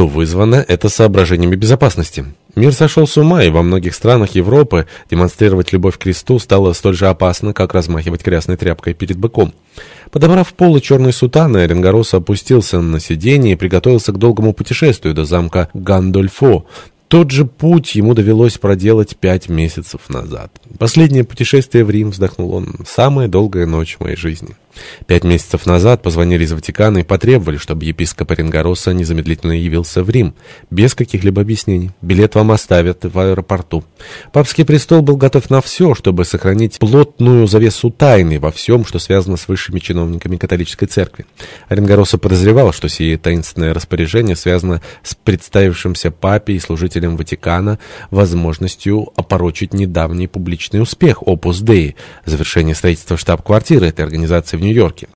что вызвано это соображениями безопасности. Мир сошел с ума, и во многих странах Европы демонстрировать любовь к кресту стало столь же опасно, как размахивать красной тряпкой перед быком. Подобрав полы черной сутаны, Оренгороса опустился на сиденье и приготовился к долгому путешествию до замка Гандольфо, тот же путь ему довелось проделать пять месяцев назад. Последнее путешествие в Рим, вздохнул он, самая долгая ночь в моей жизни. Пять месяцев назад позвонили из Ватикана и потребовали, чтобы епископ Оренгороса незамедлительно явился в Рим, без каких-либо объяснений. Билет вам оставят в аэропорту. Папский престол был готов на все, чтобы сохранить плотную завесу тайны во всем, что связано с высшими чиновниками католической церкви. Оренгороса подозревал, что сие таинственное распоряжение связано с представившимся папе и служителем Ватикана возможностью опорочить недавний публичный успех Opus Dei, завершение строительства штаб-квартиры этой организации в Нью-Йорке.